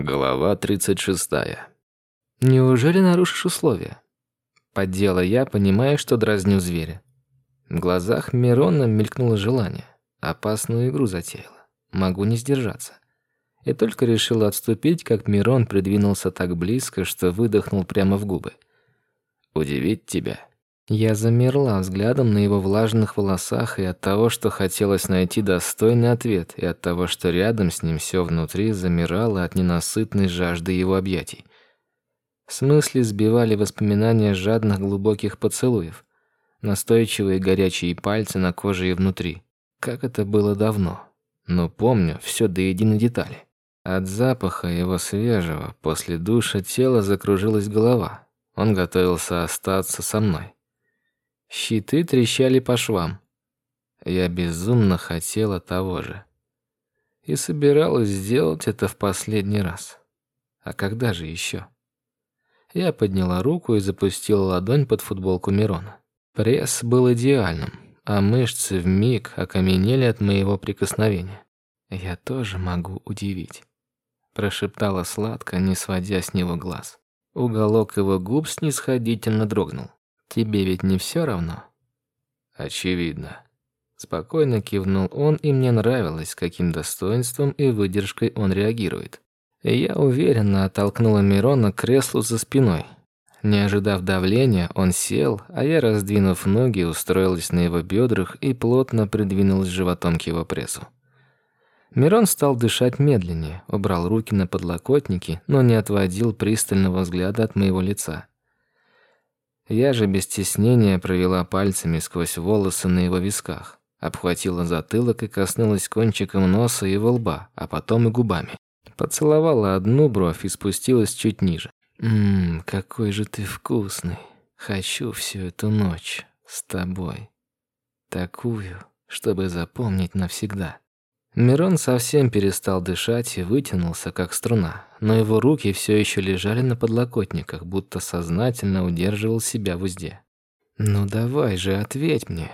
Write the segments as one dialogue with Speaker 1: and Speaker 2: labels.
Speaker 1: Глава 36.
Speaker 2: Неужели нарушишь условия? Поддела я, понимая, что дразню зверя. В глазах Мирона мелькнуло желание. Опасную игру затеяла. Могу не сдержаться. И только решила отступить, как Мирон придвинулся так близко, что выдохнул прямо в губы.
Speaker 1: «Удивить тебя?»
Speaker 2: Я замерла взглядом на его влажных волосах и от того, что хотелось найти достойный ответ, и от того, что рядом с ним все внутри замирало от ненасытной жажды его объятий. В смысле сбивали воспоминания жадных глубоких поцелуев, настойчивые горячие пальцы на коже и внутри. Как это было давно. Но помню все до единой детали. От запаха его свежего после душа тела закружилась голова. Он готовился остаться со мной. Щиты трещали по швам. Я безумно хотела того же. И собиралась сделать это в последний раз. А когда же еще? Я подняла руку и запустила ладонь под футболку Мирона. Пресс был идеальным, а мышцы в миг окаменели от моего прикосновения. Я тоже могу удивить, прошептала сладко, не сводя с него глаз. Уголок его губ снисходительно дрогнул. Тебе ведь не все равно?
Speaker 1: Очевидно.
Speaker 2: Спокойно кивнул он, и мне нравилось, каким достоинством и выдержкой он реагирует. я уверенно оттолкнула Мирона к креслу за спиной. Не ожидав давления, он сел, а я, раздвинув ноги, устроилась на его бедрах и плотно придвинулась животом к его прессу. Мирон стал дышать медленнее, убрал руки на подлокотники, но не отводил пристального взгляда от моего лица. Я же без стеснения провела пальцами сквозь волосы на его висках, обхватила затылок и коснулась кончиком носа и лба, а потом и губами. Поцеловала одну бровь и спустилась чуть ниже. «Ммм, какой же ты вкусный. Хочу всю эту ночь с тобой. Такую, чтобы запомнить навсегда». Мирон совсем перестал дышать и вытянулся, как струна, но его руки все еще лежали на подлокотниках, будто сознательно удерживал себя в узде. «Ну давай же, ответь мне.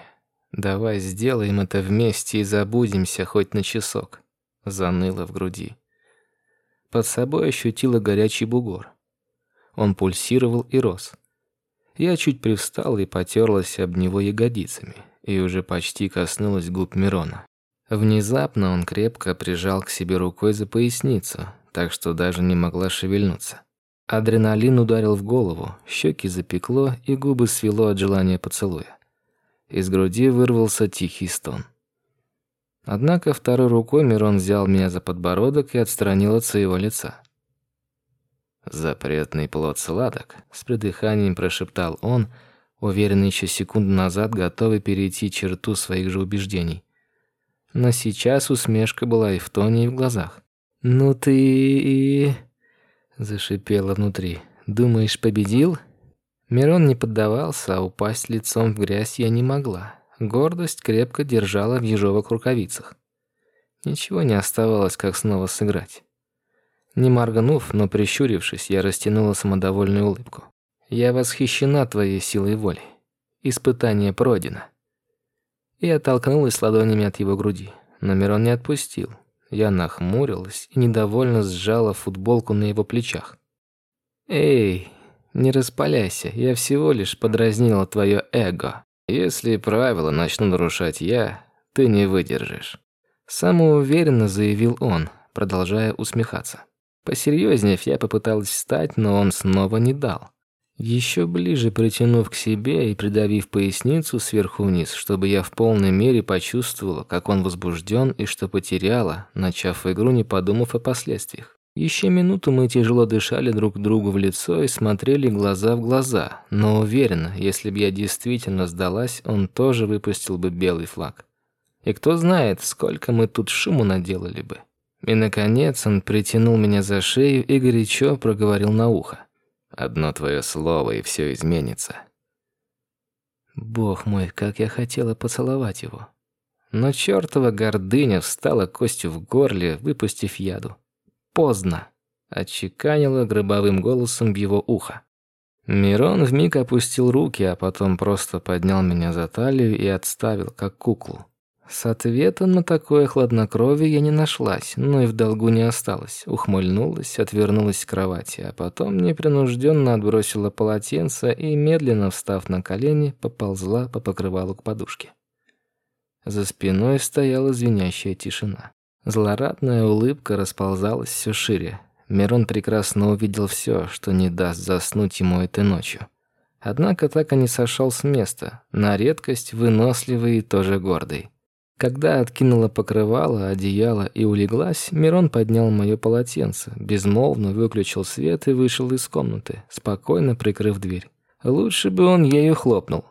Speaker 2: Давай сделаем это вместе и забудемся хоть на часок», — заныло в груди. Под собой ощутила горячий бугор. Он пульсировал и рос. Я чуть привстала и потерлась об него ягодицами, и уже почти коснулась губ Мирона. Внезапно он крепко прижал к себе рукой за поясницу, так что даже не могла шевельнуться. Адреналин ударил в голову, щеки запекло и губы свело от желания поцелуя. Из груди вырвался тихий стон. Однако второй рукой Мирон взял меня за подбородок и отстранил от своего лица. «Запретный плод сладок», — с придыханием прошептал он, уверенный еще секунду назад готовый перейти черту своих же убеждений но сейчас усмешка была и в тоне, и в глазах. «Ну ты и...» — зашипела внутри. «Думаешь, победил?» Мирон не поддавался, а упасть лицом в грязь я не могла. Гордость крепко держала в ежовых рукавицах. Ничего не оставалось, как снова сыграть. Не моргнув, но прищурившись, я растянула самодовольную улыбку. «Я восхищена твоей силой воли. Испытание пройдено» и оттолкнулась ладонями от его груди. Но Мирон не отпустил. Я нахмурилась и недовольно сжала футболку на его плечах. «Эй, не распаляйся, я всего лишь подразнила твое эго. Если правила начну нарушать я, ты не выдержишь». Самоуверенно заявил он, продолжая усмехаться. Посерьезнее я попыталась встать, но он снова не дал. Еще ближе притянув к себе и придавив поясницу сверху вниз, чтобы я в полной мере почувствовала, как он возбужден и что потеряла, начав игру, не подумав о последствиях. Еще минуту мы тяжело дышали друг другу в лицо и смотрели глаза в глаза, но уверена, если бы я действительно сдалась, он тоже выпустил бы белый флаг. И кто знает, сколько мы тут шуму наделали бы. И наконец он притянул меня за шею и горячо проговорил на ухо. Одно твое слово, и все изменится. Бог мой, как я хотела поцеловать его. Но чертова гордыня встала костью в горле, выпустив яду. Поздно, отчеканила гробовым голосом в его ухо. Мирон вмиг опустил руки, а потом просто поднял меня за талию и отставил, как куклу. С ответом на такое хладнокровие я не нашлась, но и в долгу не осталась. Ухмыльнулась, отвернулась к кровати, а потом непринужденно отбросила полотенце и, медленно встав на колени, поползла по покрывалу к подушке. За спиной стояла звенящая тишина. Злорадная улыбка расползалась все шире. Мирон прекрасно увидел все, что не даст заснуть ему этой ночью. Однако так и не сошел с места, на редкость выносливый и тоже гордый. Когда откинула покрывало, одеяло и улеглась, Мирон поднял моё полотенце, безмолвно выключил свет и вышел из комнаты, спокойно прикрыв дверь. Лучше бы он ею хлопнул.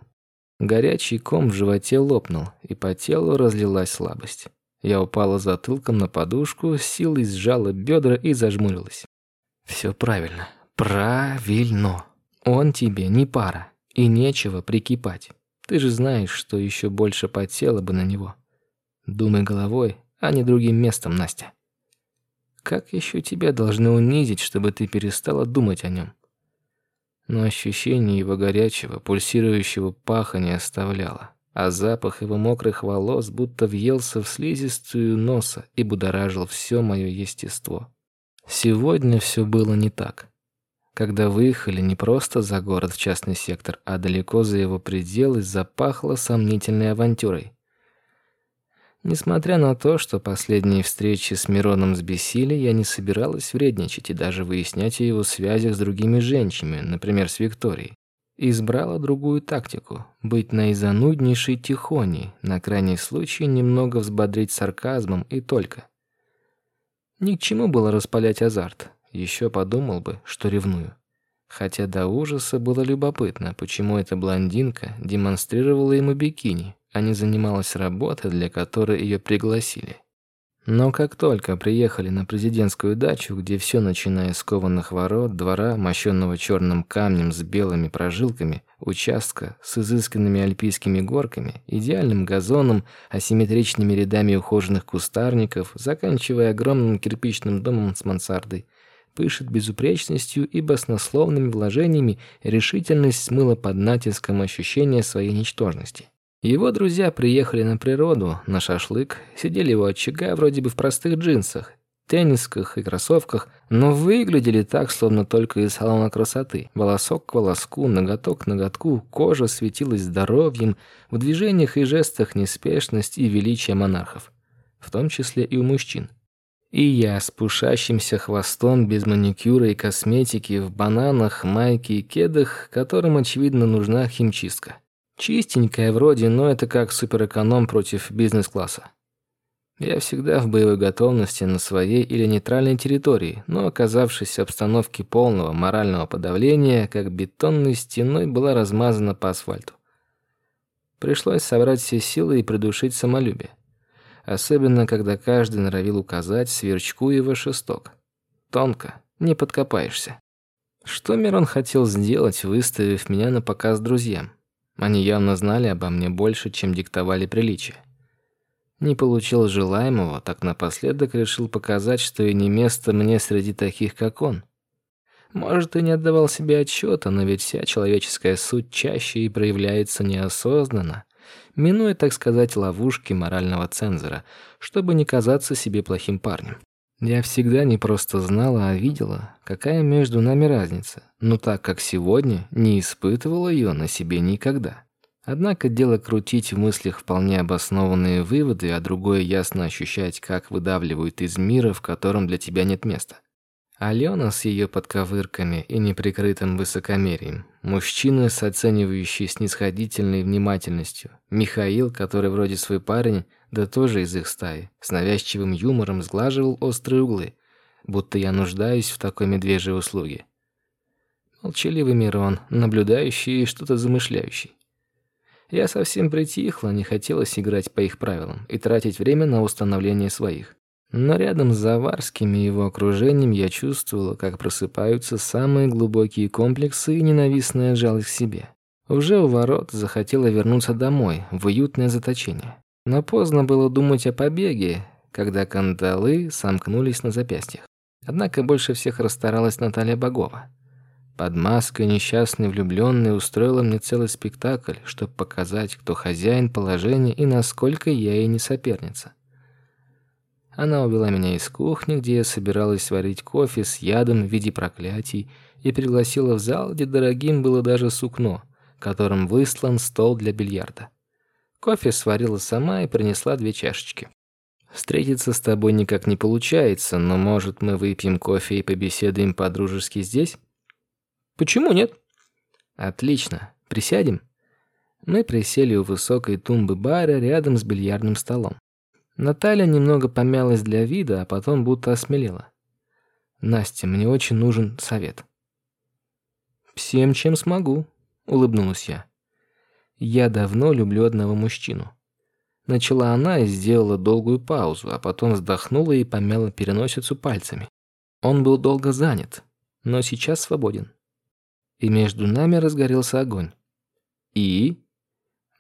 Speaker 2: Горячий ком в животе лопнул, и по телу разлилась слабость. Я упала затылком на подушку, силой сжала бедра и зажмурилась. Все правильно. Правильно. Он тебе не пара, и нечего прикипать. Ты же знаешь, что еще больше потела бы на него. Думай головой, а не другим местом, Настя. Как еще тебя должны унизить, чтобы ты перестала думать о нем? Но ощущение его горячего, пульсирующего паха не оставляло, а запах его мокрых волос будто въелся в слизистую носа и будоражил все мое естество. Сегодня все было не так. Когда выехали не просто за город в частный сектор, а далеко за его пределы, запахло сомнительной авантюрой. Несмотря на то, что последние встречи с Мироном сбесили, я не собиралась вредничать и даже выяснять о его связях с другими женщинами, например, с Викторией. Избрала другую тактику — быть наизануднейшей тихоней, на крайний случай немного взбодрить сарказмом и только. Ни к чему было распалять азарт, еще подумал бы, что ревную. Хотя до ужаса было любопытно, почему эта блондинка демонстрировала ему бикини, а не занималась работой, для которой ее пригласили. Но как только приехали на президентскую дачу, где все, начиная с кованых ворот, двора, мощенного черным камнем с белыми прожилками, участка с изысканными альпийскими горками, идеальным газоном, асимметричными рядами ухоженных кустарников, заканчивая огромным кирпичным домом с мансардой, пышет безупречностью и баснословными вложениями, решительность смыла под натиском ощущения своей ничтожности. Его друзья приехали на природу, на шашлык, сидели у очага вроде бы в простых джинсах, теннисках и кроссовках, но выглядели так, словно только из салона красоты. Волосок к волоску, ноготок к ноготку, кожа светилась здоровьем, в движениях и жестах неспешность и величие монархов, в том числе и у мужчин. И я с пушащимся хвостом, без маникюра и косметики, в бананах, майке и кедах, которым, очевидно, нужна химчистка. Чистенькая вроде, но это как суперэконом против бизнес-класса. Я всегда в боевой готовности на своей или нейтральной территории, но оказавшись в обстановке полного морального подавления, как бетонной стеной была размазана по асфальту. Пришлось собрать все силы и придушить самолюбие. Особенно, когда каждый норовил указать сверчку его шесток. Тонко, не подкопаешься. Что Мирон хотел сделать, выставив меня на показ друзьям? Они явно знали обо мне больше, чем диктовали приличия. Не получил желаемого, так напоследок решил показать, что и не место мне среди таких, как он. Может, и не отдавал себе отчета, но ведь вся человеческая суть чаще и проявляется неосознанно, минуя, так сказать, ловушки морального цензора, чтобы не казаться себе плохим парнем. Я всегда не просто знала, а видела, какая между нами разница, но так как сегодня не испытывала ее на себе никогда. Однако дело крутить в мыслях вполне обоснованные выводы, а другое ясно ощущать, как выдавливают из мира, в котором для тебя нет места. Алена с ее подковырками и неприкрытым высокомерием, мужчина с оценивающей снисходительной внимательностью, Михаил, который вроде свой парень, да тоже из их стаи, с навязчивым юмором сглаживал острые углы, будто я нуждаюсь в такой медвежьей услуге. Молчаливый Мирон, наблюдающий и что-то замышляющий. Я совсем притихла, не хотелось играть по их правилам и тратить время на установление своих. Но рядом с Заварским и его окружением я чувствовала, как просыпаются самые глубокие комплексы и ненавистная жалость к себе. Уже у ворот захотела вернуться домой, в уютное заточение. Но поздно было думать о побеге, когда кандалы сомкнулись на запястьях. Однако больше всех расстаралась Наталья Богова. Под маской несчастной влюбленной устроила мне целый спектакль, чтобы показать, кто хозяин положения и насколько я ей не соперница. Она увела меня из кухни, где я собиралась сварить кофе с ядом в виде проклятий, и пригласила в зал, где дорогим было даже сукно, которым выслан стол для бильярда. Кофе сварила сама и принесла две чашечки. Встретиться с тобой никак не получается, но может мы выпьем кофе и побеседуем по-дружески здесь? Почему нет? Отлично. Присядем. Мы присели у высокой тумбы бара рядом с бильярдным столом. Наталья немного помялась для вида, а потом будто осмелела. Настя, мне очень нужен совет. Всем, чем смогу, улыбнулась я. Я давно люблю одного мужчину. Начала она и сделала долгую паузу, а потом вздохнула и помяла переносицу пальцами. Он был долго занят, но сейчас свободен и между нами разгорелся огонь. И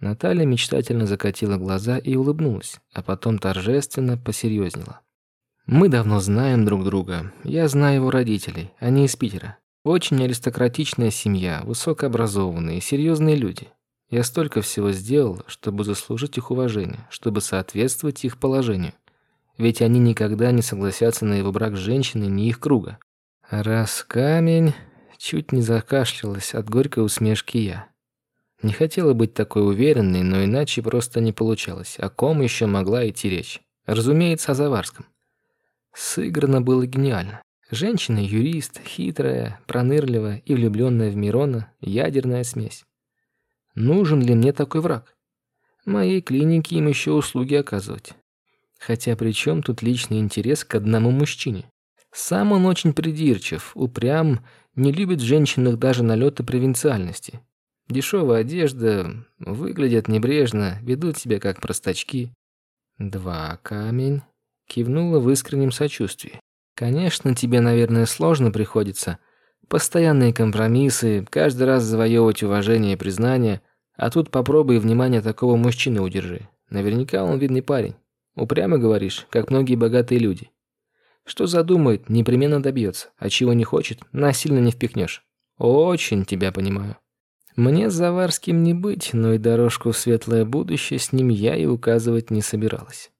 Speaker 2: Наталья мечтательно закатила глаза и улыбнулась, а потом торжественно посерьезнела. Мы давно знаем друг друга. Я знаю его родителей, они из Питера. Очень аристократичная семья, высокообразованные, серьезные люди. Я столько всего сделал, чтобы заслужить их уважение, чтобы соответствовать их положению. Ведь они никогда не согласятся на его брак с женщиной не их круга. Раз камень, Чуть не закашлялась от горькой усмешки я. Не хотела быть такой уверенной, но иначе просто не получалось. О ком еще могла идти речь? Разумеется, о Заварском. Сыграно было гениально. Женщина-юрист, хитрая, пронырливая и влюбленная в Мирона, ядерная смесь. Нужен ли мне такой враг? Моей клинике им еще услуги оказывать. Хотя при чем тут личный интерес к одному мужчине? Сам он очень придирчив, упрям не любит в женщинах даже налета провинциальности. Дешевая одежда, выглядят небрежно, ведут себя как простачки. Два камень. Кивнула в искреннем сочувствии. Конечно, тебе, наверное, сложно приходится. Постоянные компромиссы, каждый раз завоевывать уважение и признание, а тут попробуй внимание такого мужчины удержи. Наверняка он видный парень. Упрямо говоришь, как многие богатые люди. Что задумает, непременно добьется, а чего не хочет, насильно не впихнешь. Очень тебя понимаю. Мне с Заварским не быть, но и дорожку в светлое будущее с ним я и указывать не собиралась.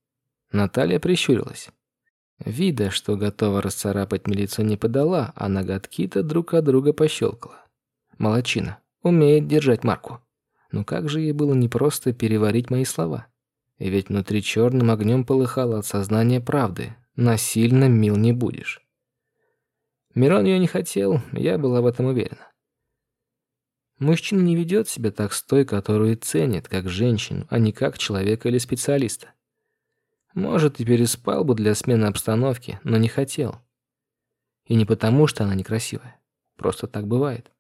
Speaker 2: Наталья прищурилась. Вида, что готова расцарапать лицо, не подала, а ноготки-то друг от друга пощелкала. Молодчина, умеет держать марку. Но как же ей было непросто переварить мои слова. И ведь внутри черным огнем полыхало от сознания правды, насильно мил не будешь. Мирон ее не хотел, я была в этом уверена. Мужчина не ведет себя так с той, которую ценит, как женщину, а не как человека или специалиста. Может, и переспал бы для смены обстановки, но не хотел. И не потому, что она некрасивая. Просто так бывает.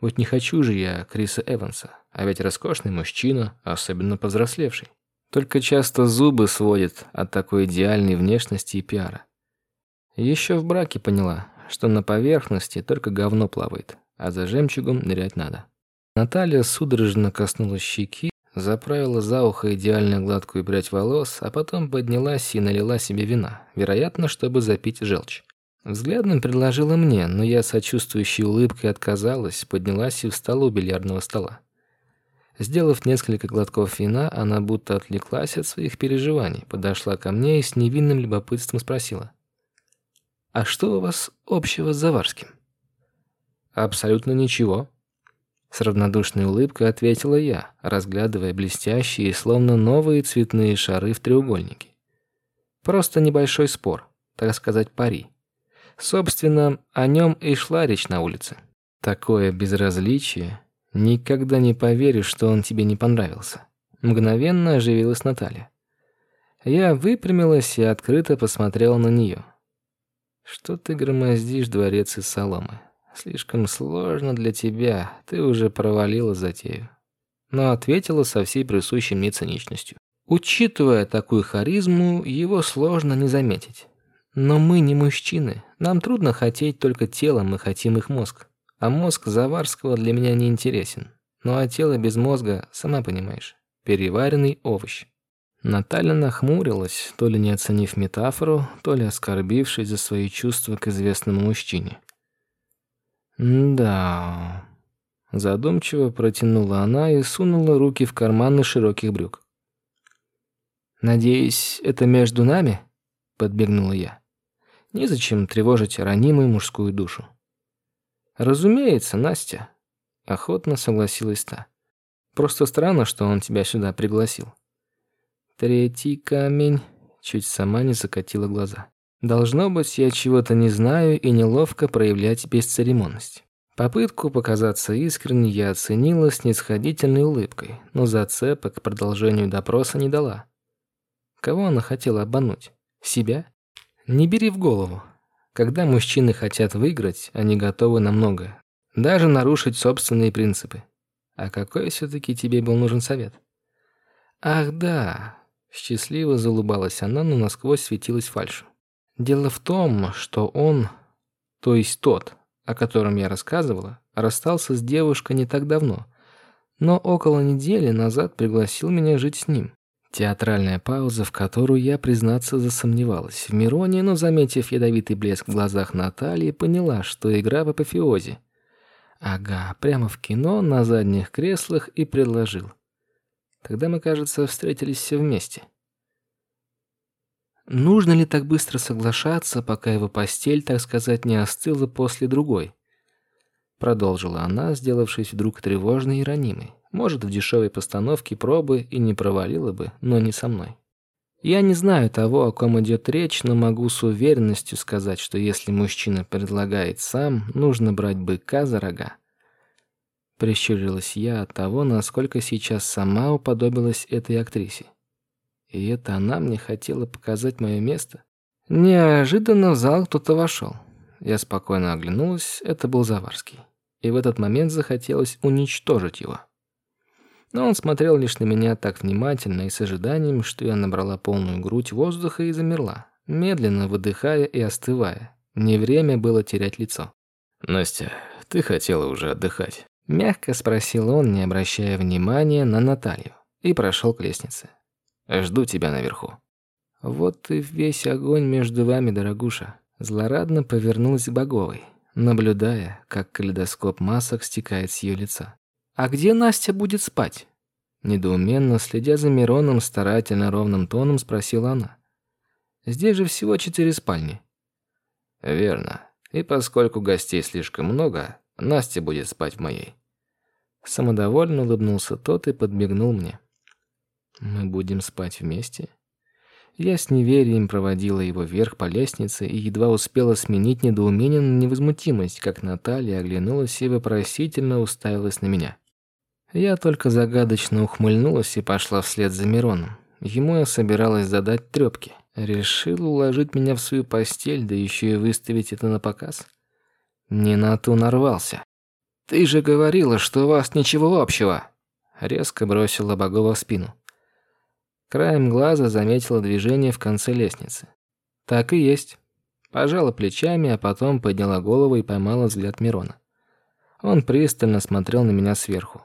Speaker 2: Вот не хочу же я Криса Эванса, а ведь роскошный мужчина, особенно повзрослевший. Только часто зубы сводит от такой идеальной внешности и пиара. Еще в браке поняла, что на поверхности только говно плавает, а за жемчугом нырять надо. Наталья судорожно коснулась щеки, заправила за ухо идеально гладкую прядь волос, а потом поднялась и налила себе вина, вероятно, чтобы запить желчь. Взглядом предложила мне, но я сочувствующей улыбкой отказалась, поднялась и встала у бильярдного стола. Сделав несколько глотков вина, она будто отвлеклась от своих переживаний, подошла ко мне и с невинным любопытством спросила: "А что у вас общего с Заварским?" "Абсолютно ничего", с равнодушной улыбкой ответила я, разглядывая блестящие, словно новые цветные шары в треугольнике. Просто небольшой спор, так сказать, пари. Собственно, о нем и шла речь на улице. Такое безразличие Никогда не поверишь, что он тебе не понравился. Мгновенно оживилась Наталья. Я выпрямилась и открыто посмотрела на нее. Что ты громоздишь дворец из соломы? Слишком сложно для тебя, ты уже провалила затею. Но ответила со всей присущей мне циничностью. Учитывая такую харизму, его сложно не заметить. Но мы не мужчины, нам трудно хотеть только телом, мы хотим их мозг. А мозг Заварского для меня не интересен. Ну а тело без мозга, сама понимаешь, переваренный овощ. Наталья нахмурилась, то ли не оценив метафору, то ли оскорбившись за свои чувства к известному мужчине. Да. Задумчиво протянула она и сунула руки в карманы широких брюк. Надеюсь, это между нами? подбегнула я. Незачем тревожить ранимую мужскую душу. Разумеется, Настя, охотно согласилась та. Просто странно, что он тебя сюда пригласил. Третий камень чуть сама не закатила глаза. Должно быть, я чего-то не знаю и неловко проявлять бесцеремонность. Попытку показаться искренней я оценила с снисходительной улыбкой, но зацепок к продолжению допроса не дала. Кого она хотела обмануть? Себя? Не бери в голову. Когда мужчины хотят выиграть, они готовы на многое, даже нарушить собственные принципы. А какой все таки тебе был нужен совет? Ах, да. Счастливо залыбалась она, но насквозь светилась фальшью. Дело в том, что он, то есть тот, о котором я рассказывала, расстался с девушкой не так давно, но около недели назад пригласил меня жить с ним. Театральная пауза, в которую я, признаться, засомневалась в Мироне, но, заметив ядовитый блеск в глазах Натальи, поняла, что игра в апофеозе. Ага, прямо в кино, на задних креслах и предложил. Тогда мы, кажется, встретились все вместе. Нужно ли так быстро соглашаться, пока его постель, так сказать, не остыла после другой? Продолжила она, сделавшись вдруг тревожной и ранимой. Может, в дешевой постановке пробы и не провалила бы, но не со мной. Я не знаю того, о ком идет речь, но могу с уверенностью сказать, что если мужчина предлагает сам, нужно брать быка за рога. Прищурилась я от того, насколько сейчас сама уподобилась этой актрисе. И это она мне хотела показать мое место. Неожиданно в зал кто-то вошел. Я спокойно оглянулась, это был Заварский. И в этот момент захотелось уничтожить его. Но он смотрел лишь на меня так внимательно и с ожиданием, что я набрала полную грудь воздуха и замерла, медленно выдыхая и остывая. Не время было терять лицо.
Speaker 1: Настя, ты хотела уже отдыхать?
Speaker 2: Мягко спросил он, не обращая внимания на Наталью, и прошел к лестнице.
Speaker 1: Жду тебя наверху.
Speaker 2: Вот и весь огонь между вами, дорогуша. Злорадно повернулась к Боговой, наблюдая, как калейдоскоп масок стекает с ее лица. А где Настя будет спать? Недоуменно, следя за Мироном, старательно ровным тоном спросила она. Здесь же всего четыре спальни.
Speaker 1: Верно. И поскольку гостей слишком много, Настя будет спать в моей.
Speaker 2: Самодовольно улыбнулся тот и подмигнул мне. Мы будем спать вместе. Я с неверием проводила его вверх по лестнице и едва успела сменить недоумение на невозмутимость, как Наталья оглянулась и вопросительно уставилась на меня. Я только загадочно ухмыльнулась и пошла вслед за Мироном. Ему я собиралась задать трёпки. Решил уложить меня в свою постель, да еще и выставить это на показ. Не на ту нарвался. Ты же говорила, что у вас ничего общего. Резко бросила Богова в спину. Краем глаза заметила движение в конце лестницы. Так и есть. Пожала плечами, а потом подняла голову и поймала взгляд Мирона. Он пристально смотрел на меня сверху.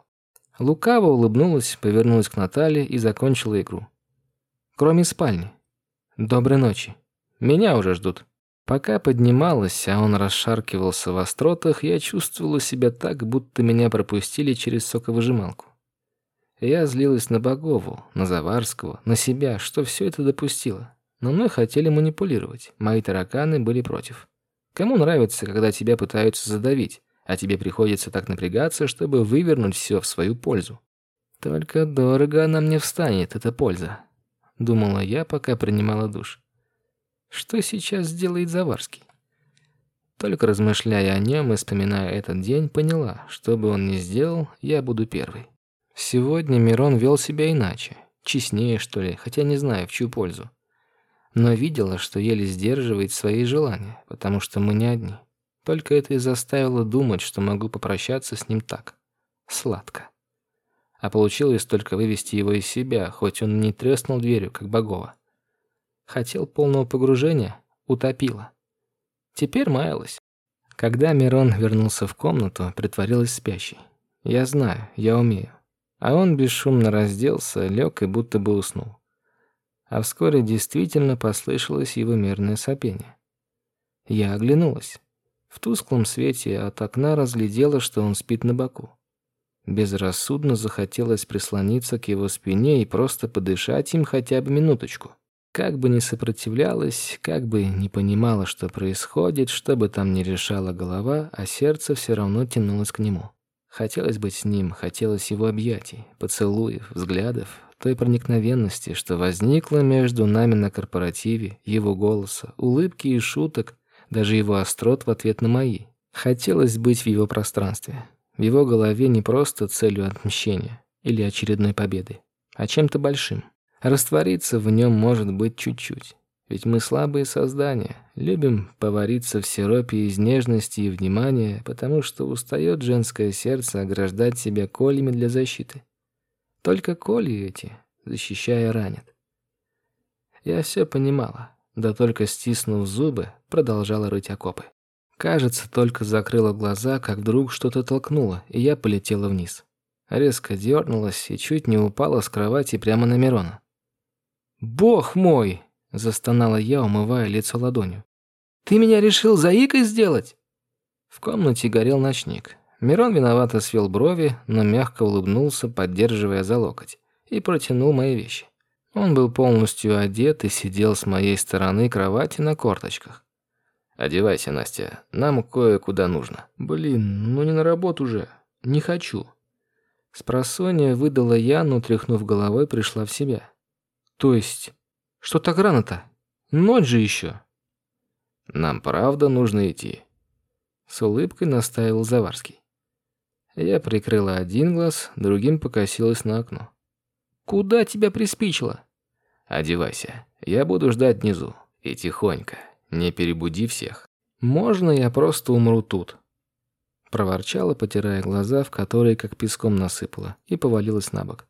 Speaker 2: Лукаво улыбнулась, повернулась к Наталье и закончила игру. Кроме спальни. Доброй ночи. Меня уже ждут. Пока поднималась, а он расшаркивался в остротах, я чувствовала себя так, будто меня пропустили через соковыжималку. Я злилась на Богову, на Заварского, на себя, что все это допустила. Но мной хотели манипулировать. Мои тараканы были против. Кому нравится, когда тебя пытаются задавить, а тебе приходится так напрягаться, чтобы вывернуть все в свою пользу? Только дорого она мне встанет, эта польза, думала я, пока принимала душ. Что сейчас сделает Заварский? Только размышляя о нем и вспоминая этот день, поняла, что бы он ни сделал, я буду первой. Сегодня Мирон вел себя иначе, честнее, что ли, хотя не знаю, в чью пользу. Но видела, что еле сдерживает свои желания, потому что мы не одни. Только это и заставило думать, что могу попрощаться с ним так. Сладко. А получилось только вывести его из себя, хоть он не треснул дверью, как Богова. Хотел полного погружения, утопила. Теперь маялась. Когда Мирон вернулся в комнату, притворилась спящей. Я знаю, я умею. А он бесшумно разделся, лег и будто бы уснул. А вскоре действительно послышалось его мерное сопение. Я оглянулась. В тусклом свете от окна разглядела, что он спит на боку. Безрассудно захотелось прислониться к его спине и просто подышать им хотя бы минуточку. Как бы ни сопротивлялась, как бы не понимала, что происходит, что бы там ни решала голова, а сердце все равно тянулось к нему. Хотелось быть с ним, хотелось его объятий, поцелуев, взглядов, той проникновенности, что возникла между нами на корпоративе, его голоса, улыбки и шуток, даже его острот в ответ на мои. Хотелось быть в его пространстве, в его голове не просто целью отмщения или очередной победы, а чем-то большим. Раствориться в нем может быть чуть-чуть. Ведь мы слабые создания, любим повариться в сиропе из нежности и внимания, потому что устает женское сердце ограждать себя колями для защиты. Только коли эти, защищая, ранят. Я все понимала, да только стиснув зубы, продолжала рыть окопы. Кажется, только закрыла глаза, как вдруг что-то толкнуло, и я полетела вниз. Резко дернулась и чуть не упала с кровати прямо на Мирона. «Бог мой!» – застонала я, умывая лицо ладонью. «Ты меня решил заикой сделать?» В комнате горел ночник. Мирон виновато свел брови, но мягко улыбнулся, поддерживая за локоть, и протянул мои вещи. Он был полностью одет и сидел с моей стороны кровати на корточках.
Speaker 1: «Одевайся, Настя, нам кое-куда нужно».
Speaker 2: «Блин, ну не на работу же. Не хочу». Спросонья выдала я, но, тряхнув головой, пришла в себя. То есть, что так рано-то? Ночь же еще.
Speaker 1: Нам правда нужно идти.
Speaker 2: С улыбкой настаивал Заварский. Я прикрыла один глаз, другим покосилась на окно. Куда тебя приспичило?
Speaker 1: Одевайся. Я буду ждать внизу. И тихонько, не перебуди всех.
Speaker 2: Можно я просто умру тут? Проворчала, потирая глаза, в которые как песком насыпала, и повалилась на бок.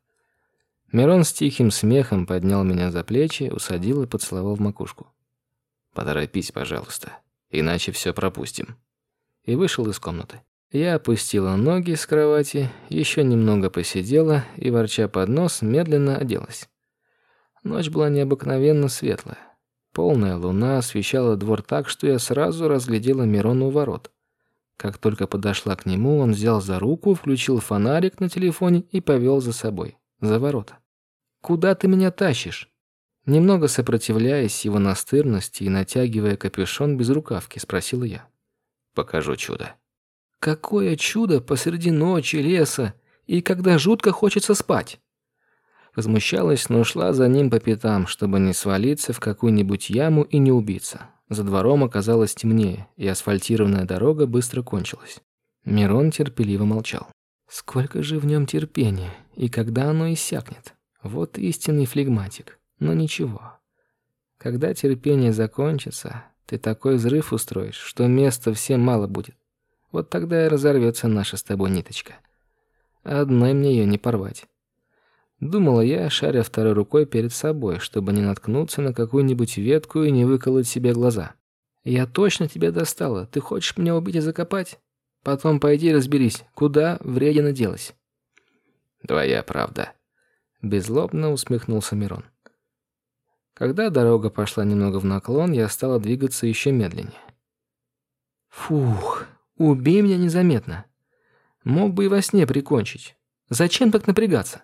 Speaker 2: Мирон с тихим смехом поднял меня за плечи, усадил и поцеловал в макушку.
Speaker 1: «Поторопись, пожалуйста, иначе все пропустим».
Speaker 2: И вышел из комнаты. Я опустила ноги с кровати, еще немного посидела и, ворча под нос, медленно оделась. Ночь была необыкновенно светлая. Полная луна освещала двор так, что я сразу разглядела Мирона у ворот. Как только подошла к нему, он взял за руку, включил фонарик на телефоне и повел за собой за ворота. Куда ты меня тащишь? Немного сопротивляясь его настырности и натягивая капюшон без рукавки, спросила я.
Speaker 1: Покажу чудо.
Speaker 2: Какое чудо посреди ночи, леса, и когда жутко хочется спать. Возмущалась, но шла за ним по пятам, чтобы не свалиться в какую-нибудь яму и не убиться. За двором оказалось темнее, и асфальтированная дорога быстро кончилась. Мирон терпеливо молчал. Сколько же в нем терпения, и когда оно иссякнет? Вот истинный флегматик. Но ничего. Когда терпение закончится, ты такой взрыв устроишь, что места всем мало будет. Вот тогда и разорвется наша с тобой ниточка. Одной мне ее не порвать. Думала я, шаря второй рукой перед собой, чтобы не наткнуться на какую-нибудь ветку и не выколоть себе глаза. Я точно тебя достала. Ты хочешь меня убить и закопать? Потом пойди разберись, куда вредина делась.
Speaker 1: Твоя правда.
Speaker 2: Беззлобно усмехнулся Мирон. Когда дорога пошла немного в наклон, я стала двигаться еще медленнее. Фух, убей меня незаметно. Мог бы и во сне прикончить. Зачем так напрягаться?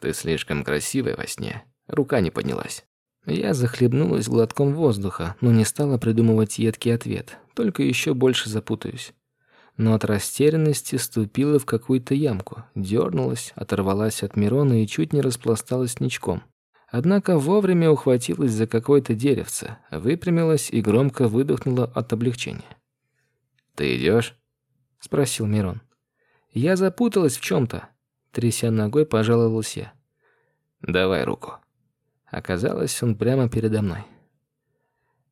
Speaker 1: Ты слишком красивая во сне. Рука не поднялась.
Speaker 2: Я захлебнулась глотком воздуха, но не стала придумывать едкий ответ, только еще больше запутаюсь но от растерянности ступила в какую-то ямку, дернулась, оторвалась от Мирона и чуть не распласталась ничком. Однако вовремя ухватилась за какое-то деревце, выпрямилась и громко выдохнула от облегчения.
Speaker 1: «Ты идешь?
Speaker 2: спросил Мирон. «Я запуталась в чем-то», — тряся ногой, пожаловалась я.
Speaker 1: «Давай руку».
Speaker 2: Оказалось, он прямо передо мной.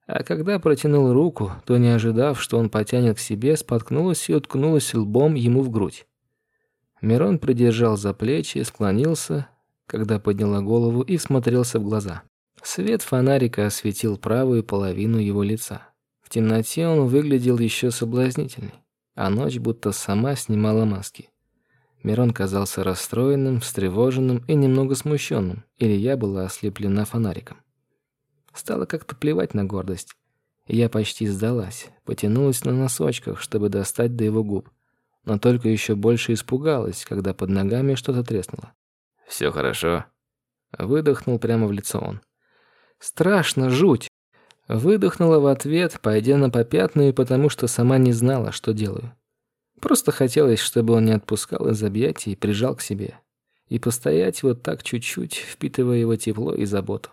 Speaker 2: А когда протянул руку, то, не ожидав, что он потянет к себе, споткнулась и уткнулась лбом ему в грудь. Мирон придержал за плечи, склонился, когда подняла голову и смотрелся в глаза. Свет фонарика осветил правую половину его лица. В темноте он выглядел еще соблазнительней, а ночь будто сама снимала маски. Мирон казался расстроенным, встревоженным и немного смущенным, или я была ослеплена фонариком. Стало как-то плевать на гордость. Я почти сдалась, потянулась на носочках, чтобы достать до его губ, но только еще больше испугалась, когда под ногами что-то треснуло.
Speaker 1: Все хорошо.
Speaker 2: Выдохнул прямо в лицо он. Страшно, жуть. Выдохнула в ответ, пойдя на попятную, потому что сама не знала, что делаю. Просто хотелось, чтобы он не отпускал из объятий и прижал к себе. И постоять вот так чуть-чуть, впитывая его тепло и заботу.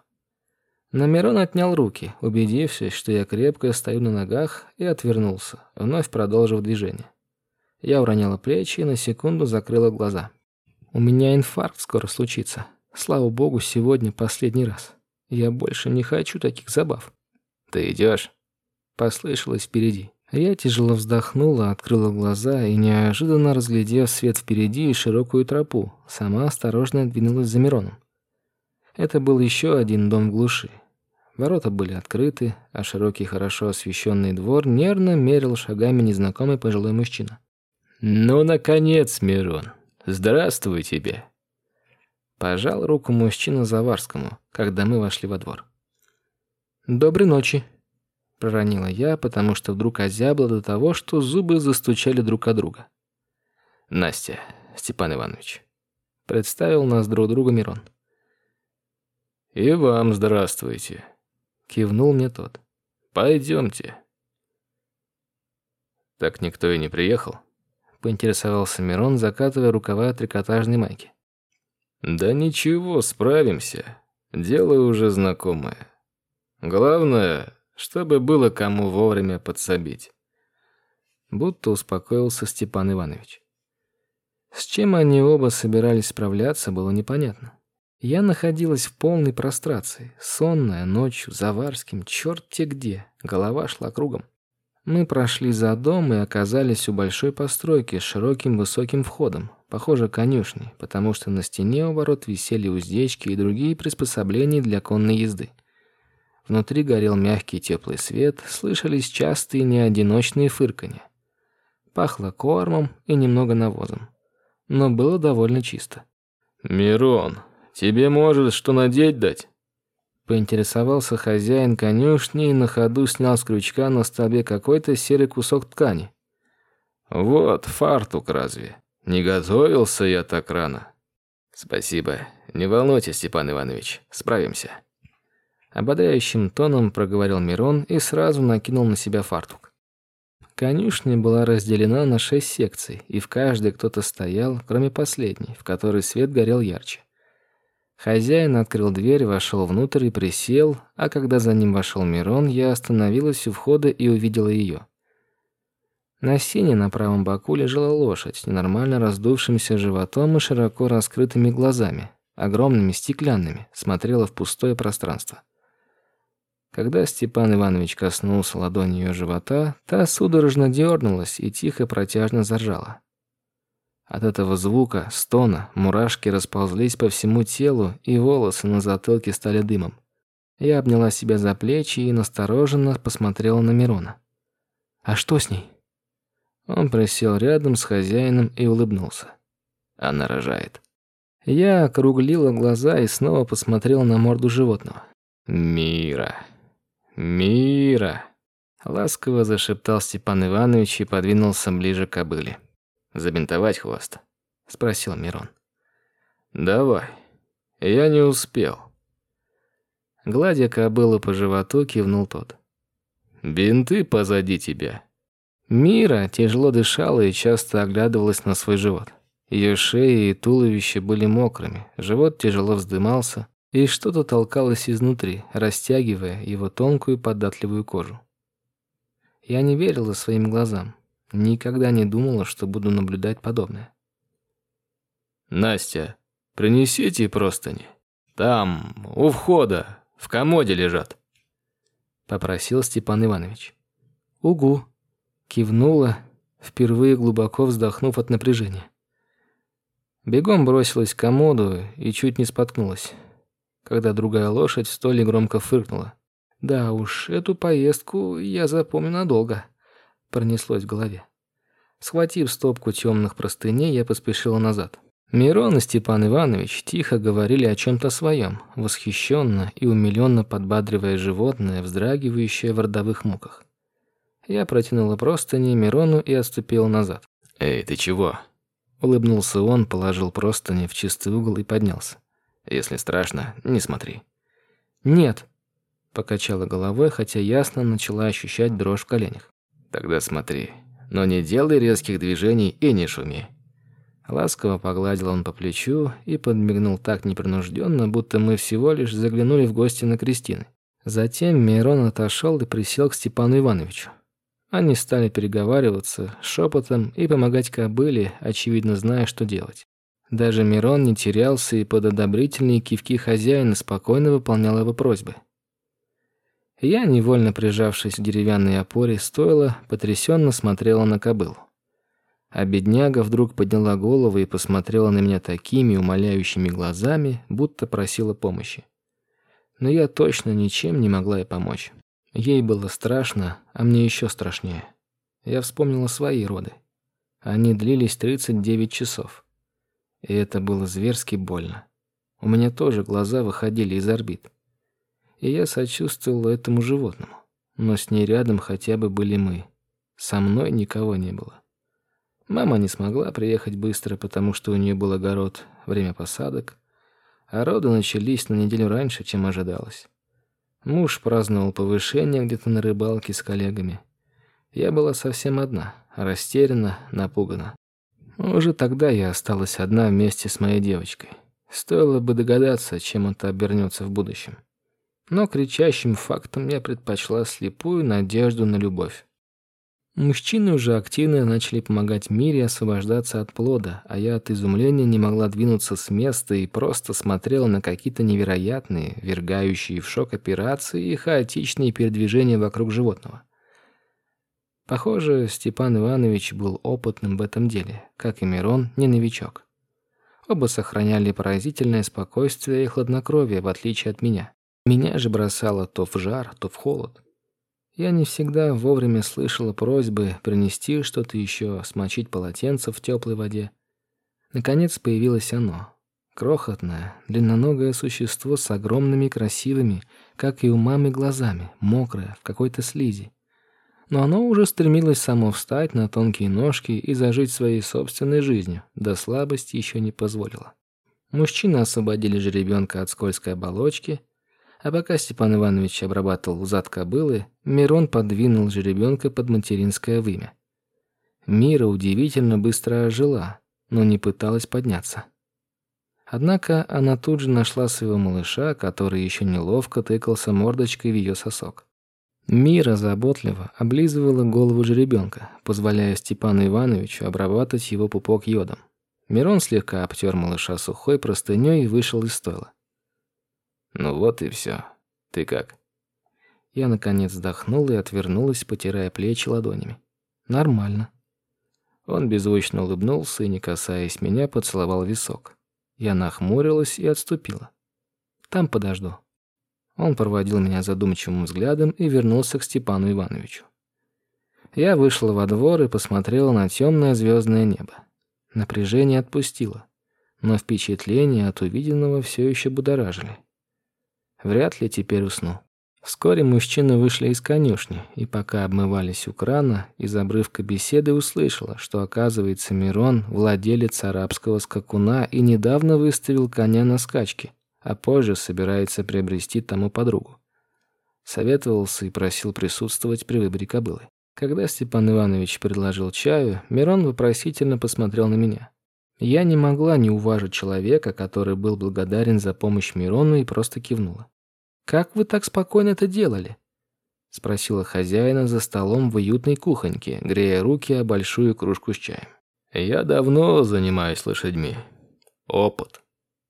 Speaker 2: Но Мирон отнял руки, убедившись, что я крепко стою на ногах, и отвернулся, вновь продолжив движение. Я уронила плечи и на секунду закрыла глаза. У меня инфаркт скоро случится. Слава богу, сегодня последний раз. Я больше не хочу таких забав.
Speaker 1: Ты идешь?
Speaker 2: Послышалось впереди. Я тяжело вздохнула, открыла глаза и неожиданно разглядев свет впереди и широкую тропу, сама осторожно двинулась за Мироном. Это был еще один дом в глуши. Ворота были открыты, а широкий, хорошо освещенный двор нервно мерил шагами незнакомый пожилой мужчина.
Speaker 1: «Ну, наконец, Мирон! Здравствуй тебе!»
Speaker 2: Пожал руку мужчина Заварскому, когда мы вошли во двор. «Доброй ночи!» Проронила я, потому что вдруг озябла до того, что зубы застучали друг от друга.
Speaker 1: «Настя, Степан Иванович», —
Speaker 2: представил нас друг другу Мирон.
Speaker 1: «И вам здравствуйте», — кивнул мне тот. «Пойдемте». «Так никто и не приехал?» — поинтересовался Мирон, закатывая рукава трикотажной майки. «Да ничего, справимся. Дело уже знакомое. Главное, чтобы было кому вовремя подсобить».
Speaker 2: Будто успокоился Степан Иванович. С чем они оба собирались справляться, было непонятно. Я находилась в полной прострации, сонная, ночью, заварским, черт те где, голова шла кругом. Мы прошли за дом и оказались у большой постройки с широким высоким входом, похоже, конюшней, потому что на стене у ворот висели уздечки и другие приспособления для конной езды. Внутри горел мягкий теплый свет, слышались частые неодиночные фырканья. Пахло кормом и немного навозом, но было довольно чисто.
Speaker 1: «Мирон, тебе может что надеть дать?»
Speaker 2: Поинтересовался хозяин конюшни и на ходу снял с крючка на столбе какой-то серый кусок ткани.
Speaker 1: «Вот фартук разве? Не готовился я так рано». «Спасибо. Не волнуйтесь, Степан Иванович, справимся».
Speaker 2: Ободряющим тоном проговорил Мирон и сразу накинул на себя фартук. Конюшня была разделена на шесть секций, и в каждой кто-то стоял, кроме последней, в которой свет горел ярче. Хозяин открыл дверь, вошел внутрь и присел, а когда за ним вошел Мирон, я остановилась у входа и увидела ее. На сене на правом боку лежала лошадь с ненормально раздувшимся животом и широко раскрытыми глазами, огромными стеклянными, смотрела в пустое пространство. Когда Степан Иванович коснулся ладонью ее живота, та судорожно дернулась и тихо протяжно заржала. От этого звука, стона, мурашки расползлись по всему телу, и волосы на затылке стали дымом. Я обняла себя за плечи и настороженно посмотрела на Мирона. «А что с ней?» Он присел рядом с хозяином и улыбнулся.
Speaker 1: Она рожает.
Speaker 2: Я округлила глаза и снова посмотрела на морду животного.
Speaker 1: «Мира! Мира!» Ласково зашептал Степан Иванович и подвинулся ближе к кобыле. Забинтовать хвост? Спросил Мирон. Давай. Я не успел. Гладя кобылу по животу, кивнул тот. Бинты позади тебя.
Speaker 2: Мира тяжело дышала и часто оглядывалась на свой живот. Ее шея и туловище были мокрыми, живот тяжело вздымался, и что-то толкалось изнутри, растягивая его тонкую податливую кожу. Я не верила своим глазам. Никогда не думала, что буду наблюдать подобное.
Speaker 1: Настя, принесите простыни. Там, у входа, в комоде лежат.
Speaker 2: Попросил Степан Иванович. Угу. Кивнула, впервые глубоко вздохнув от напряжения. Бегом бросилась к комоду и чуть не споткнулась, когда другая лошадь столь громко фыркнула. Да уж, эту поездку я запомню надолго пронеслось в голове. Схватив стопку темных простыней, я поспешила назад. Мирон и Степан Иванович тихо говорили о чем-то своем, восхищенно и умиленно подбадривая животное, вздрагивающее в родовых муках. Я протянула простыни Мирону и отступила назад.
Speaker 1: «Эй, ты чего?»
Speaker 2: Улыбнулся он, положил простыни в чистый угол и поднялся.
Speaker 1: «Если страшно, не смотри».
Speaker 2: «Нет», — покачала головой, хотя ясно начала ощущать дрожь в коленях.
Speaker 1: «Тогда смотри, но не делай резких движений и не шуми».
Speaker 2: Ласково погладил он по плечу и подмигнул так непринужденно, будто мы всего лишь заглянули в гости на Кристины. Затем Мирон отошел и присел к Степану Ивановичу. Они стали переговариваться шепотом и помогать кобыле, очевидно зная, что делать. Даже Мирон не терялся и под одобрительные кивки хозяина спокойно выполнял его просьбы. Я, невольно прижавшись к деревянной опоре стойла, потрясенно смотрела на кобылу. А бедняга вдруг подняла голову и посмотрела на меня такими умоляющими глазами, будто просила помощи. Но я точно ничем не могла ей помочь. Ей было страшно, а мне еще страшнее. Я вспомнила свои роды. Они длились 39 часов. И это было зверски больно. У меня тоже глаза выходили из орбит. И я сочувствовала этому животному. Но с ней рядом хотя бы были мы. Со мной никого не было. Мама не смогла приехать быстро, потому что у нее был огород, время посадок, а роды начались на неделю раньше, чем ожидалось. Муж праздновал повышение где-то на рыбалке с коллегами. Я была совсем одна, растеряна, напугана. Уже тогда я осталась одна вместе с моей девочкой. Стоило бы догадаться, чем это обернется в будущем. Но кричащим фактом я предпочла слепую надежду на любовь. Мужчины уже активно начали помогать Мире освобождаться от плода, а я от изумления не могла двинуться с места и просто смотрела на какие-то невероятные, вергающие в шок операции и хаотичные передвижения вокруг животного. Похоже, Степан Иванович был опытным в этом деле, как и Мирон, не новичок. Оба сохраняли поразительное спокойствие и хладнокровие, в отличие от меня. Меня же бросало то в жар, то в холод. Я не всегда вовремя слышала просьбы принести что-то еще, смочить полотенце в теплой воде. Наконец появилось оно. Крохотное, длинноногое существо с огромными красивыми, как и у мамы, глазами, мокрое, в какой-то слизи. Но оно уже стремилось само встать на тонкие ножки и зажить своей собственной жизнью, да слабость еще не позволила. Мужчины освободили жеребенка от скользкой оболочки, а пока Степан Иванович обрабатывал зад кобылы, Мирон подвинул жеребенка под материнское вымя. Мира удивительно быстро ожила, но не пыталась подняться. Однако она тут же нашла своего малыша, который еще неловко тыкался мордочкой в ее сосок. Мира заботливо облизывала голову жеребенка, позволяя Степану Ивановичу обрабатывать его пупок йодом. Мирон слегка обтер малыша сухой простыней и вышел из стойла.
Speaker 1: Ну вот и все. Ты как?
Speaker 2: Я наконец вздохнула и отвернулась, потирая плечи ладонями. Нормально. Он беззвучно улыбнулся и, не касаясь меня, поцеловал висок. Я нахмурилась и отступила. Там подожду. Он проводил меня задумчивым взглядом и вернулся к Степану Ивановичу. Я вышла во двор и посмотрела на темное звездное небо. Напряжение отпустило, но впечатления от увиденного все еще будоражили. Вряд ли теперь усну. Вскоре мужчины вышли из конюшни, и пока обмывались у крана, из обрывка беседы услышала, что, оказывается, Мирон – владелец арабского скакуна и недавно выставил коня на скачки, а позже собирается приобрести тому подругу. Советовался и просил присутствовать при выборе кобылы. Когда Степан Иванович предложил чаю, Мирон вопросительно посмотрел на меня. Я не могла не уважить человека, который был благодарен за помощь Мирону и просто кивнула. «Как вы так спокойно это делали?» Спросила хозяина за столом в уютной кухоньке, грея руки о большую кружку с чаем.
Speaker 1: «Я давно занимаюсь лошадьми. Опыт.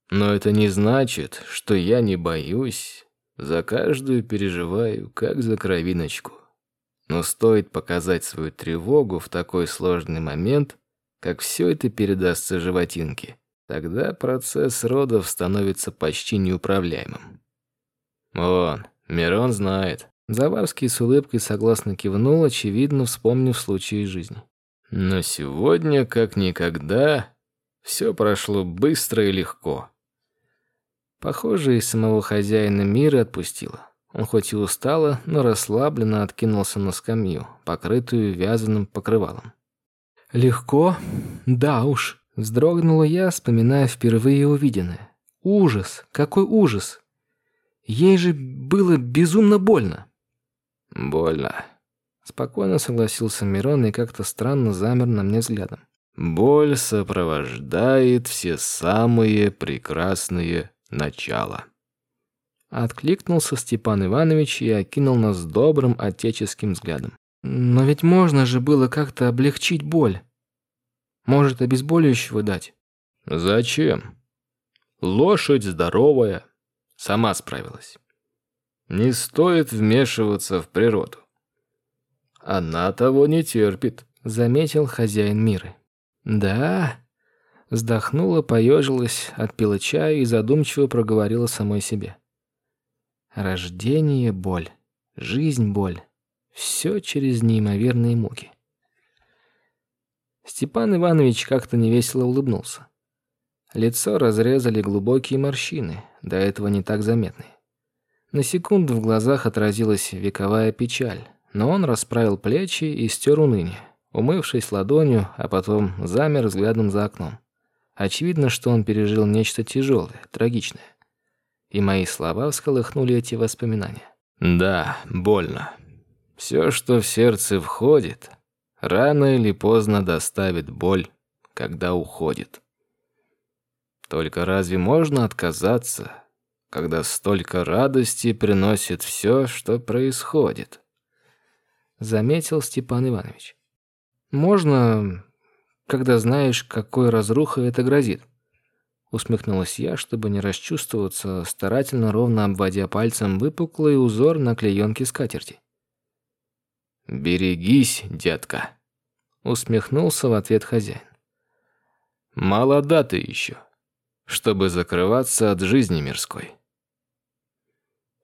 Speaker 1: Но это не значит, что я не боюсь. За каждую переживаю, как за кровиночку. Но стоит показать свою тревогу в такой сложный момент, как все это передастся животинке, тогда процесс родов становится почти неуправляемым. Вон, Мирон знает.
Speaker 2: Заварский с улыбкой согласно кивнул, очевидно, вспомнив случай из жизни.
Speaker 1: Но сегодня, как никогда, Все прошло быстро и легко.
Speaker 2: Похоже, и самого хозяина мира отпустило. Он хоть и устало, но расслабленно откинулся на скамью, покрытую вязаным покрывалом. «Легко? Да уж», — вздрогнула я, вспоминая впервые увиденное. «Ужас! Какой ужас! Ей же было безумно больно!»
Speaker 1: «Больно», —
Speaker 2: спокойно согласился Мирон и как-то странно замер на мне взглядом.
Speaker 1: «Боль сопровождает все самые прекрасные начала».
Speaker 2: Откликнулся Степан Иванович и окинул нас добрым отеческим взглядом. Но ведь можно же было как-то облегчить боль. Может, обезболивающего дать?
Speaker 1: Зачем? Лошадь здоровая, сама справилась. Не стоит вмешиваться в природу. Она того не терпит,
Speaker 2: заметил хозяин мира. Да, вздохнула, поежилась, отпила чаю и задумчиво проговорила самой себе. Рождение — боль, жизнь — боль. Все через неимоверные муки. Степан Иванович как-то невесело улыбнулся. Лицо разрезали глубокие морщины, до этого не так заметные. На секунду в глазах отразилась вековая печаль, но он расправил плечи и стер уныние, умывшись ладонью, а потом замер взглядом за окном. Очевидно, что он пережил нечто тяжелое, трагичное и мои слова всколыхнули эти воспоминания.
Speaker 1: Да, больно. Все, что в сердце входит, рано или поздно доставит боль, когда уходит. Только разве можно отказаться, когда столько радости приносит все, что происходит?
Speaker 2: Заметил Степан Иванович. Можно, когда знаешь, какой разруха это грозит. Усмехнулась я, чтобы не расчувствоваться, старательно ровно обводя пальцем выпуклый узор на клеенке скатерти.
Speaker 1: «Берегись, детка!»
Speaker 2: Усмехнулся в ответ хозяин.
Speaker 1: «Молода ты еще, чтобы закрываться от жизни мирской».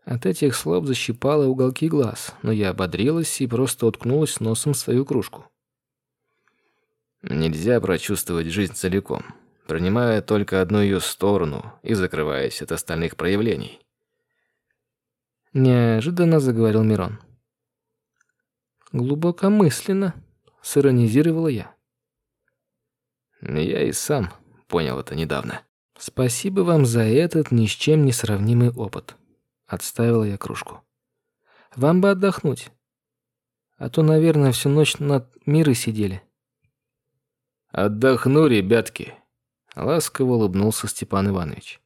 Speaker 2: От этих слов защипало уголки глаз, но я ободрилась и просто уткнулась носом в свою кружку.
Speaker 1: «Нельзя прочувствовать жизнь целиком», принимая только одну ее сторону и закрываясь от остальных проявлений.
Speaker 2: Неожиданно заговорил Мирон. Глубокомысленно, сиронизировала я.
Speaker 1: Я и сам понял это недавно.
Speaker 2: Спасибо вам за этот ни с чем не сравнимый опыт. Отставила я кружку. Вам бы отдохнуть. А то, наверное, всю ночь над мирой сидели.
Speaker 1: Отдохну, ребятки. Ласково улыбнулся Степан Иванович.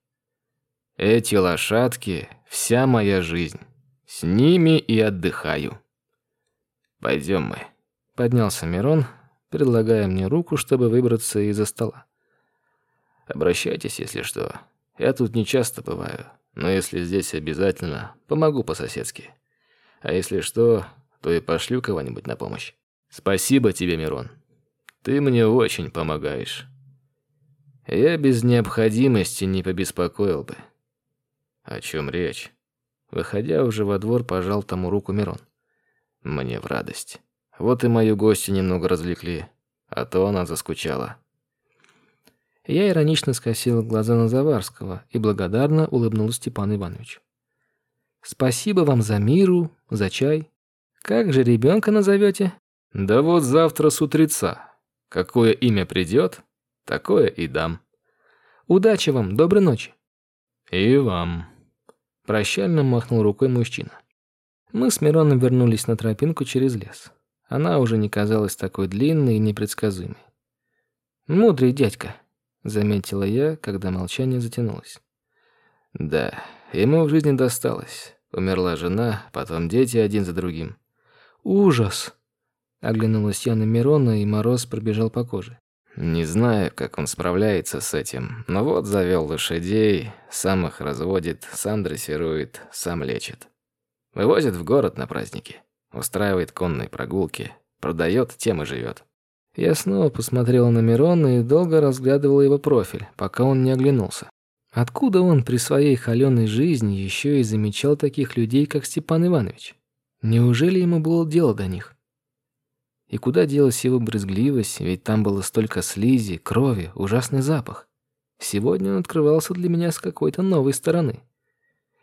Speaker 1: Эти лошадки — вся моя жизнь. С ними и отдыхаю. Пойдем мы.
Speaker 2: Поднялся Мирон, предлагая мне руку, чтобы выбраться из-за стола.
Speaker 1: Обращайтесь, если что. Я тут не часто бываю, но если здесь обязательно, помогу по-соседски. А если что, то и пошлю кого-нибудь на помощь. Спасибо тебе, Мирон. Ты мне очень помогаешь я без необходимости не побеспокоил бы. О чем речь? Выходя уже во двор, пожал тому руку Мирон. Мне в радость. Вот и мою гостью немного развлекли, а то она заскучала.
Speaker 2: Я иронично скосил глаза на Заварского и благодарно улыбнулся Степану Ивановичу. Спасибо вам за миру, за чай. Как же ребенка назовете?
Speaker 1: Да вот завтра с утреца. Какое имя придет, Такое и дам.
Speaker 2: Удачи вам, доброй ночи.
Speaker 1: И вам.
Speaker 2: Прощально махнул рукой мужчина. Мы с Мироном вернулись на тропинку через лес. Она уже не казалась такой длинной и непредсказуемой. «Мудрый дядька», — заметила я, когда молчание затянулось.
Speaker 1: «Да, ему в жизни досталось. Умерла жена, потом дети один за другим».
Speaker 2: «Ужас!» — оглянулась я на Мирона, и мороз пробежал по коже.
Speaker 1: Не знаю, как он справляется с этим, но вот завел лошадей, сам их разводит, сам дрессирует, сам лечит. Вывозит в город на праздники, устраивает конные прогулки, продает, тем и живет.
Speaker 2: Я снова посмотрела на Мирона и долго разглядывала его профиль, пока он не оглянулся. Откуда он при своей холеной жизни еще и замечал таких людей, как Степан Иванович? Неужели ему было дело до них? И куда делась его брезгливость, ведь там было столько слизи, крови, ужасный запах. Сегодня он открывался для меня с какой-то новой стороны.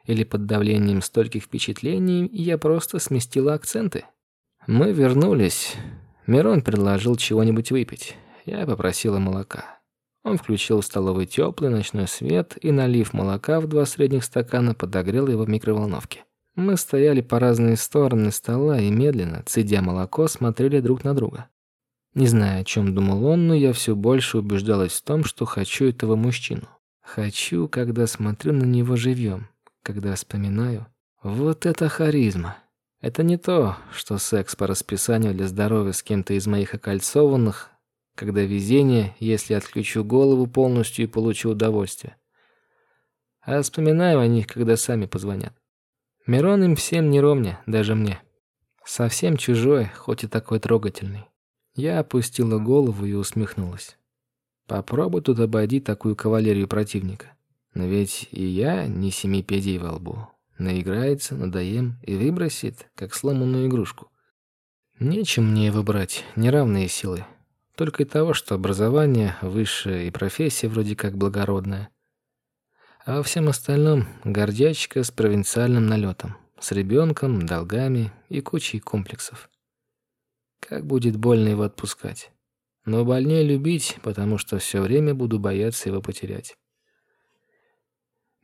Speaker 2: Или под давлением стольких впечатлений я просто сместила акценты. Мы вернулись. Мирон предложил чего-нибудь выпить. Я попросила молока. Он включил в столовый теплый ночной свет и, налив молока в два средних стакана, подогрел его в микроволновке. Мы стояли по разные стороны стола и медленно, цедя молоко, смотрели друг на друга. Не знаю, о чем думал он, но я все больше убеждалась в том, что хочу этого мужчину. Хочу, когда смотрю на него живьем, когда вспоминаю. Вот это харизма. Это не то, что секс по расписанию для здоровья с кем-то из моих окольцованных, когда везение, если отключу голову полностью и получу удовольствие. А вспоминаю о них, когда сами позвонят. Мирон им всем не ровня, даже мне. Совсем чужой, хоть и такой трогательный. Я опустила голову и усмехнулась. Попробуй тут обойди такую кавалерию противника. Но ведь и я не семи пядей во лбу. Наиграется, надоем и выбросит, как сломанную игрушку. Нечем мне его брать, неравные силы. Только и того, что образование высшее и профессия вроде как благородная а во всем остальном гордячка с провинциальным налетом, с ребенком, долгами и кучей комплексов. Как будет больно его отпускать. Но больнее любить, потому что все время буду бояться его потерять.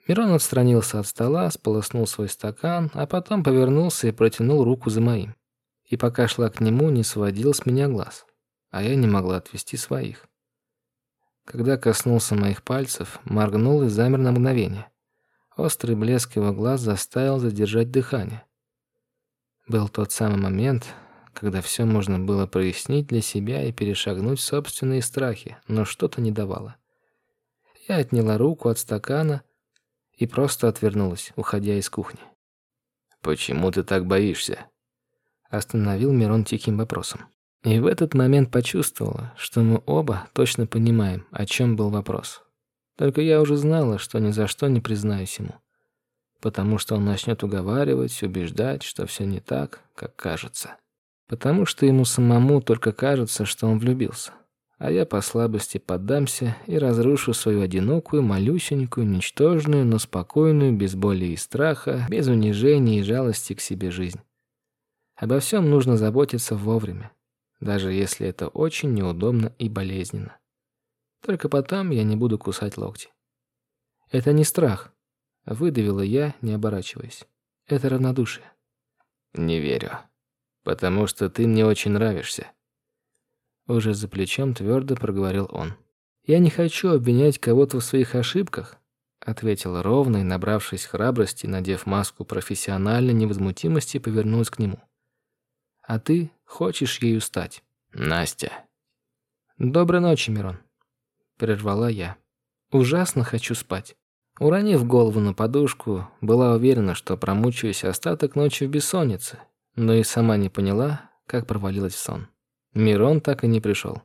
Speaker 2: Мирон отстранился от стола, сполоснул свой стакан, а потом повернулся и протянул руку за моим. И пока шла к нему, не сводил с меня глаз, а я не могла отвести своих. Когда коснулся моих пальцев, моргнул и замер на мгновение. Острый блеск его глаз заставил задержать дыхание. Был тот самый момент, когда все можно было прояснить для себя и перешагнуть собственные страхи, но что-то не давало. Я отняла руку от стакана и просто отвернулась, уходя из кухни.
Speaker 1: «Почему ты так боишься?»
Speaker 2: Остановил Мирон тихим вопросом. И в этот момент почувствовала, что мы оба точно понимаем, о чем был вопрос. Только я уже знала, что ни за что не признаюсь ему. Потому что он начнет уговаривать, убеждать, что все не так, как кажется. Потому что ему самому только кажется, что он влюбился. А я по слабости поддамся и разрушу свою одинокую, малюсенькую, ничтожную, но спокойную, без боли и страха, без унижения и жалости к себе жизнь. Обо всем нужно заботиться вовремя даже если это очень неудобно и болезненно. Только потом я не буду кусать локти. Это не страх, выдавила я, не оборачиваясь. Это равнодушие.
Speaker 1: Не верю, потому что ты мне очень нравишься.
Speaker 2: Уже за плечом твердо проговорил он. Я не хочу обвинять кого-то в своих ошибках, ответила ровно и, набравшись храбрости, надев маску профессиональной невозмутимости, повернулась к нему. А ты хочешь ею стать.
Speaker 1: Настя.
Speaker 2: Доброй ночи, Мирон. Прервала я. Ужасно хочу спать. Уронив голову на подушку, была уверена, что промучаюсь остаток ночи в бессоннице, но и сама не поняла, как провалилась в сон. Мирон так и не пришел.